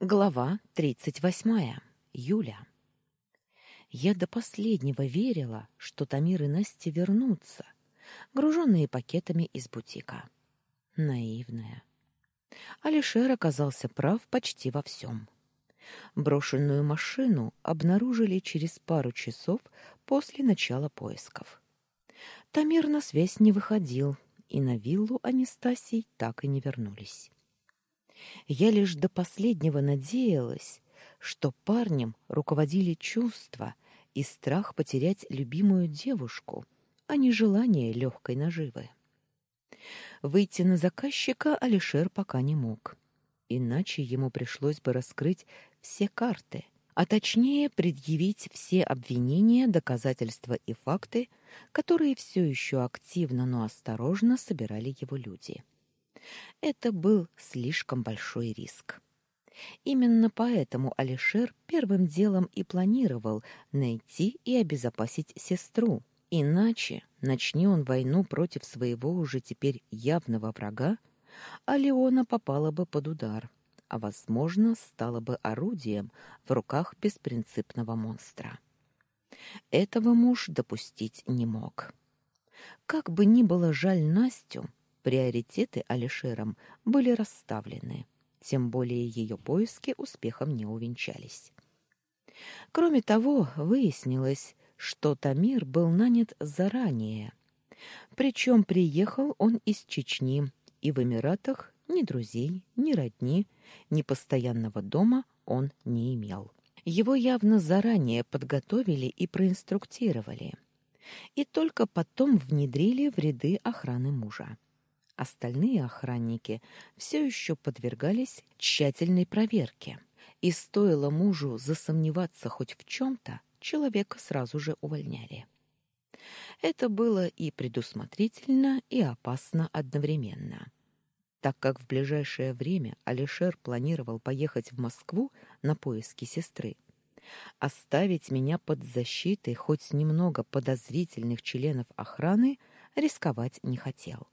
Глава тридцать восьмая. Юля. Я до последнего верила, что Тамир и Настя вернутся, груженные пакетами из бутика. Наивная. Алишер оказался прав почти во всем. Брошенную машину обнаружили через пару часов после начала поисков. Тамир на связь не выходил, и на виллу Анастасий так и не вернулись. Я лишь до последнего надеялась, что парнем руководили чувства и страх потерять любимую девушку, а не желание легкой наживы. Выйти на заказчика Алишер пока не мог, иначе ему пришлось бы раскрыть все карты, а точнее предъявить все обвинения, доказательства и факты, которые все еще активно, но осторожно собирали его люди. Это был слишком большой риск. Именно поэтому Алишер первым делом и планировал найти и обезопасить сестру. Иначе, начни он войну против своего уже теперь явного врага, а Леона попала бы под удар, а, возможно, стала бы орудием в руках беспринципного монстра. Этого муж допустить не мог. Как бы ни было жаль Настю, Приоритеты Алишером были расставлены, тем более ее поиски успехом не увенчались. Кроме того, выяснилось, что Тамир был нанят заранее. Причем приехал он из Чечни, и в Эмиратах ни друзей, ни родни, ни постоянного дома он не имел. Его явно заранее подготовили и проинструктировали, и только потом внедрили в ряды охраны мужа. Остальные охранники все еще подвергались тщательной проверке, и стоило мужу засомневаться хоть в чем-то, человека сразу же увольняли. Это было и предусмотрительно, и опасно одновременно. Так как в ближайшее время Алишер планировал поехать в Москву на поиски сестры, оставить меня под защитой хоть немного подозрительных членов охраны рисковать не хотел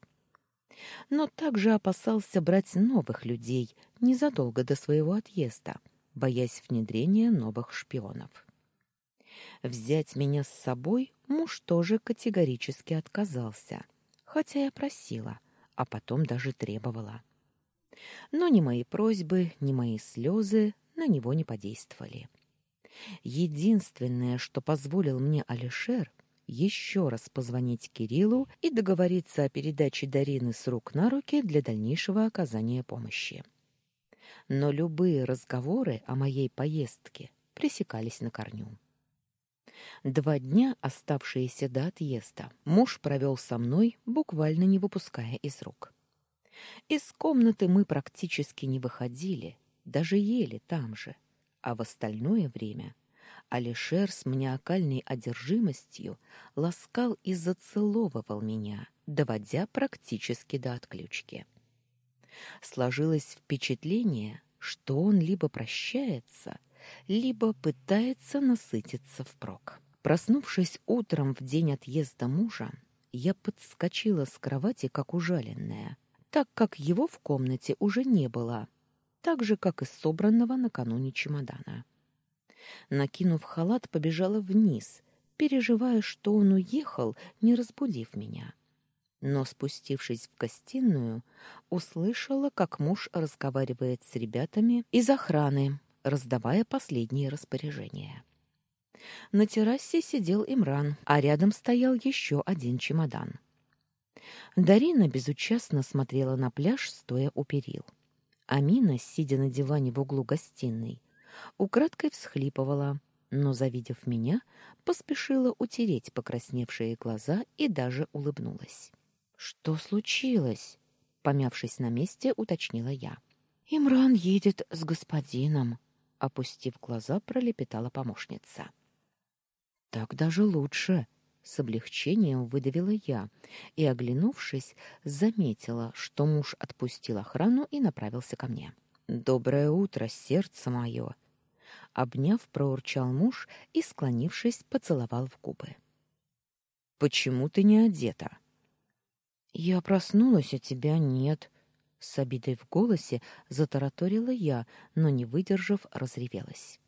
но также опасался брать новых людей незадолго до своего отъезда, боясь внедрения новых шпионов. Взять меня с собой муж тоже категорически отказался, хотя я просила, а потом даже требовала. Но ни мои просьбы, ни мои слезы на него не подействовали. Единственное, что позволил мне Алишер, еще раз позвонить Кириллу и договориться о передаче Дарины с рук на руки для дальнейшего оказания помощи. Но любые разговоры о моей поездке пресекались на корню. Два дня, оставшиеся до отъезда, муж провел со мной, буквально не выпуская из рук. Из комнаты мы практически не выходили, даже ели там же, а в остальное время Алишер с маниакальной одержимостью ласкал и зацеловывал меня, доводя практически до отключки. Сложилось впечатление, что он либо прощается, либо пытается насытиться впрок. Проснувшись утром в день отъезда мужа, я подскочила с кровати, как ужаленная, так как его в комнате уже не было, так же, как и собранного накануне чемодана. Накинув халат, побежала вниз, переживая, что он уехал, не разбудив меня. Но, спустившись в гостиную, услышала, как муж разговаривает с ребятами из охраны, раздавая последние распоряжения. На террасе сидел Имран, а рядом стоял еще один чемодан. Дарина безучастно смотрела на пляж, стоя у перил. Амина, сидя на диване в углу гостиной, украдкой всхлипывала, но, завидев меня, поспешила утереть покрасневшие глаза и даже улыбнулась. «Что случилось?» — помявшись на месте, уточнила я. «Имран едет с господином», — опустив глаза, пролепетала помощница. «Так даже лучше», — с облегчением выдавила я и, оглянувшись, заметила, что муж отпустил охрану и направился ко мне. «Доброе утро, сердце мое!» Обняв, проурчал муж и, склонившись, поцеловал в губы. Почему ты не одета? Я проснулась, а тебя нет, С обидой в голосе затараторила я, но, не выдержав, разревелась.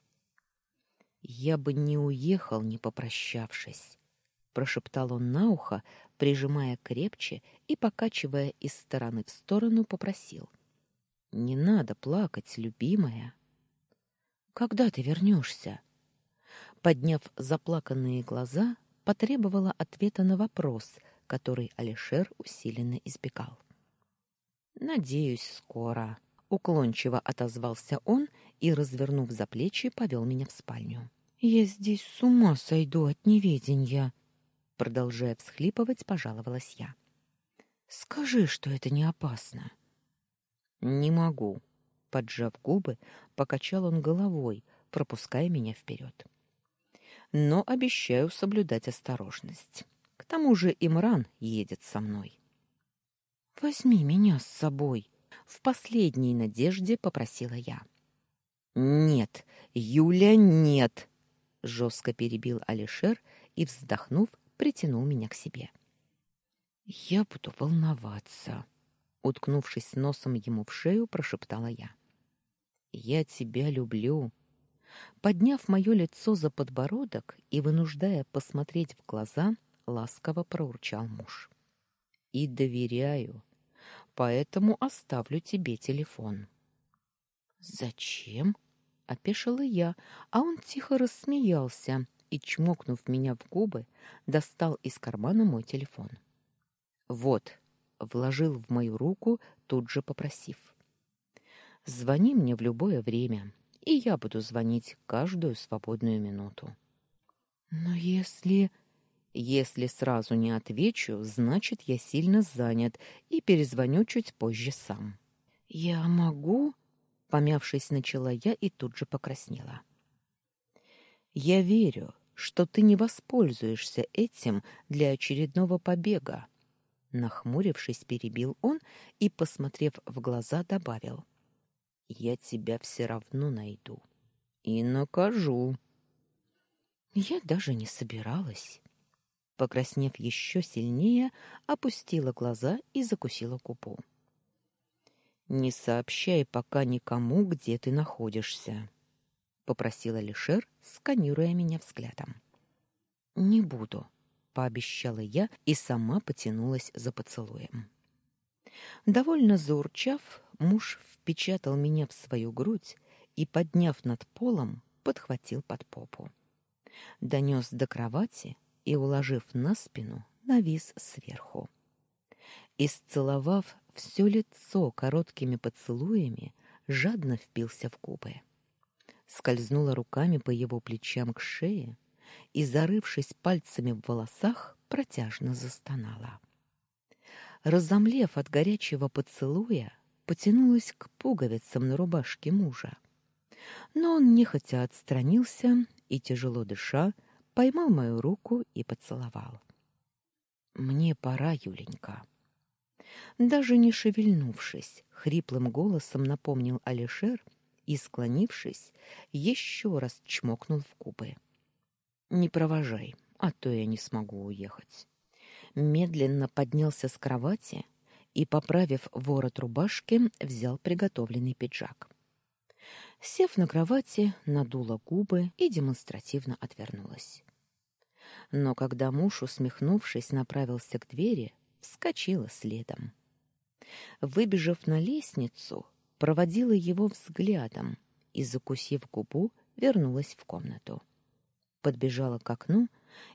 «Я бы не уехал, не попрощавшись», — прошептал он на ухо, прижимая крепче и, покачивая из стороны в сторону, попросил. «Не надо плакать, любимая». «Когда ты вернешься?» Подняв заплаканные глаза, потребовала ответа на вопрос, который Алишер усиленно избегал. Надеюсь, скоро, уклончиво отозвался он и, развернув за плечи, повел меня в спальню. Я здесь с ума сойду от неведения, продолжая всхлипывать, пожаловалась я. Скажи, что это не опасно. Не могу, поджав губы, покачал он головой, пропуская меня вперед. Но обещаю соблюдать осторожность. К тому же Имран едет со мной. Возьми меня с собой, в последней надежде попросила я. Нет, Юля, нет, жестко перебил Алишер и, вздохнув, притянул меня к себе. Я буду волноваться, уткнувшись носом ему в шею, прошептала я. Я тебя люблю. Подняв мое лицо за подбородок и вынуждая посмотреть в глаза, ласково проурчал муж. И доверяю поэтому оставлю тебе телефон. Зачем? опешила я, а он тихо рассмеялся и чмокнув меня в губы, достал из кармана мой телефон. Вот, вложил в мою руку, тут же попросив: "Звони мне в любое время, и я буду звонить каждую свободную минуту". Но если если сразу не отвечу, значит, я сильно занят и перезвоню чуть позже сам. Я могу, помявшись, начала я и тут же покраснела. Я верю, что ты не воспользуешься этим для очередного побега, нахмурившись, перебил он и, посмотрев в глаза, добавил: Я тебя все равно найду и накажу. Я даже не собиралась. Покраснев еще сильнее, опустила глаза и закусила губу. Не сообщай пока никому, где ты находишься, попросила Лишер, сканируя меня взглядом. Не буду, пообещала я и сама потянулась за поцелуем. Довольно заурчав, муж впечатал меня в свою грудь и, подняв над полом, подхватил под попу. Донес до кровати, и, уложив на спину, навис сверху. Исцеловав все лицо короткими поцелуями, жадно впился в губы. Скользнула руками по его плечам к шее и, зарывшись пальцами в волосах, протяжно застонала. Разомлев от горячего поцелуя, потянулась к пуговицам на рубашке мужа. Но он нехотя отстранился и, тяжело дыша, поймал мою руку и поцеловал. Мне пора, Юленька. Даже не шевельнувшись, хриплым голосом напомнил Алишер и, склонившись, еще раз чмокнул в губы. Не провожай, а то я не смогу уехать. Медленно поднялся с кровати и, поправив ворот рубашки, взял приготовленный пиджак. Сев на кровати, надула губы и демонстративно отвернулась но когда муж, усмехнувшись, направился к двери, вскочила следом. Выбежав на лестницу, проводила его взглядом и, закусив губу, вернулась в комнату. Подбежала к окну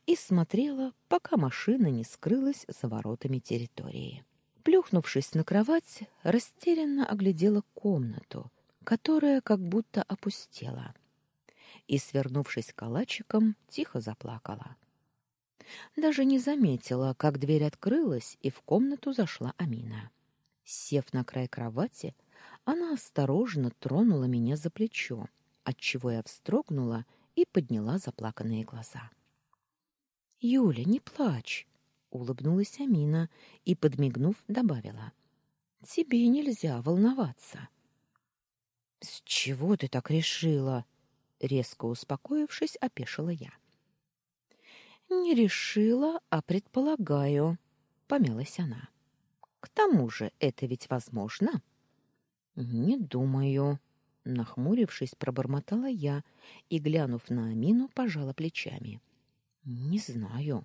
и смотрела, пока машина не скрылась за воротами территории. Плюхнувшись на кровать, растерянно оглядела комнату, которая как будто опустела, и, свернувшись калачиком, тихо заплакала. Даже не заметила, как дверь открылась, и в комнату зашла Амина. Сев на край кровати, она осторожно тронула меня за плечо, отчего я вздрогнула и подняла заплаканные глаза. «Юля, не плачь!» — улыбнулась Амина и, подмигнув, добавила. «Тебе нельзя волноваться». «С чего ты так решила?» Резко успокоившись, опешила я. Не решила, а предполагаю, помялась она. К тому же, это ведь возможно. Не думаю, нахмурившись, пробормотала я и, глянув на Амину, пожала плечами. Не знаю.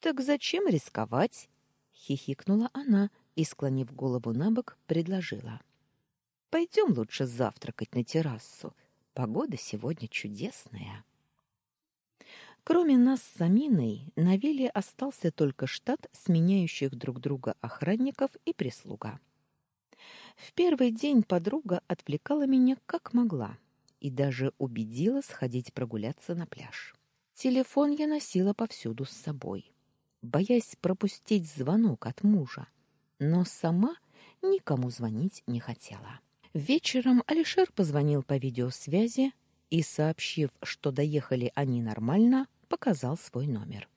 Так зачем рисковать? хихикнула она и, склонив голову набок, предложила: Пойдем лучше завтракать на террасу. Погода сегодня чудесная. Кроме нас с Аминой, на вилле остался только штат сменяющих друг друга охранников и прислуга. В первый день подруга отвлекала меня как могла и даже убедила сходить прогуляться на пляж. Телефон я носила повсюду с собой, боясь пропустить звонок от мужа, но сама никому звонить не хотела. Вечером Алишер позвонил по видеосвязи и, сообщив, что доехали они нормально, показал свой номер.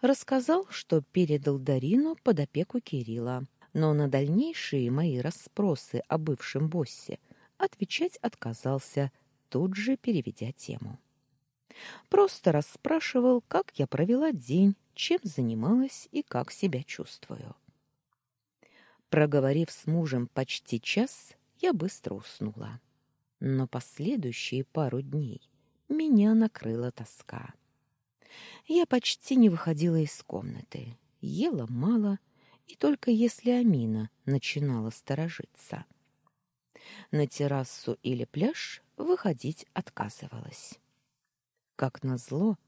Рассказал, что передал Дарину под опеку Кирилла, но на дальнейшие мои расспросы о бывшем боссе отвечать отказался, тут же переведя тему. Просто расспрашивал, как я провела день, чем занималась и как себя чувствую. Проговорив с мужем почти час, я быстро уснула. Но последующие пару дней меня накрыла тоска. Я почти не выходила из комнаты, ела мало, и только если Амина начинала сторожиться. На террасу или пляж выходить отказывалась. Как назло,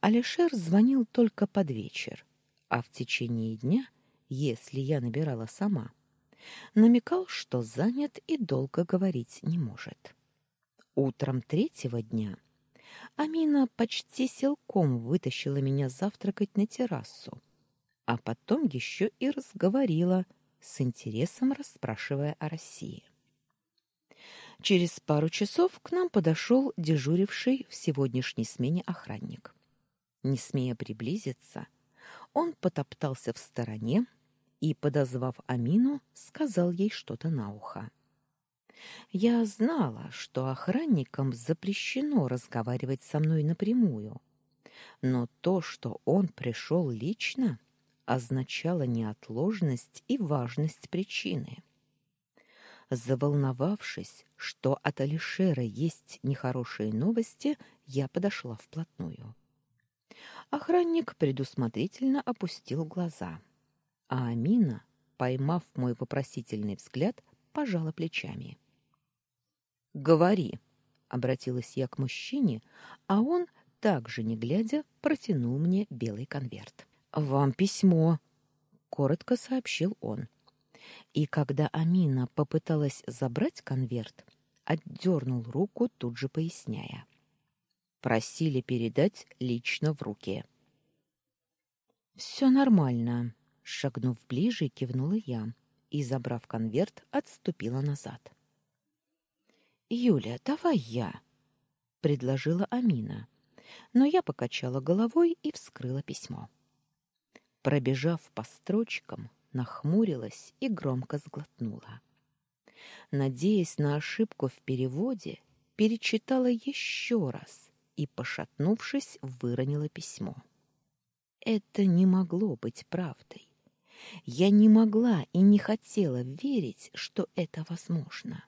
Алишер звонил только под вечер, а в течение дня, если я набирала сама, намекал, что занят и долго говорить не может. Утром третьего дня Амина почти силком вытащила меня завтракать на террасу, а потом еще и разговорила, с интересом расспрашивая о России. Через пару часов к нам подошел дежуривший в сегодняшней смене охранник. Не смея приблизиться, он потоптался в стороне, и, подозвав Амину, сказал ей что-то на ухо. Я знала, что охранникам запрещено разговаривать со мной напрямую, но то, что он пришел лично, означало неотложность и важность причины. Заволновавшись, что от Алишера есть нехорошие новости, я подошла вплотную. Охранник предусмотрительно опустил глаза. А Амина, поймав мой вопросительный взгляд, пожала плечами. "Говори", обратилась я к мужчине, а он, также не глядя, протянул мне белый конверт. "Вам письмо", коротко сообщил он. И когда Амина попыталась забрать конверт, отдернул руку, тут же поясняя: "Просили передать лично в руки". «Все нормально, Шагнув ближе, кивнула я и, забрав конверт, отступила назад. «Юля, давай я», — предложила Амина, но я покачала головой и вскрыла письмо. Пробежав по строчкам, нахмурилась и громко сглотнула. Надеясь на ошибку в переводе, перечитала еще раз и, пошатнувшись, выронила письмо. Это не могло быть правдой. Я не могла и не хотела верить, что это возможно.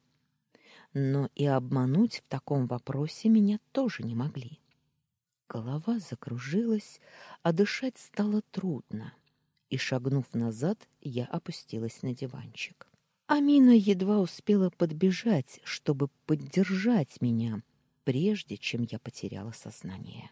Но и обмануть в таком вопросе меня тоже не могли. Голова закружилась, а дышать стало трудно. И, шагнув назад, я опустилась на диванчик. Амина едва успела подбежать, чтобы поддержать меня, прежде чем я потеряла сознание.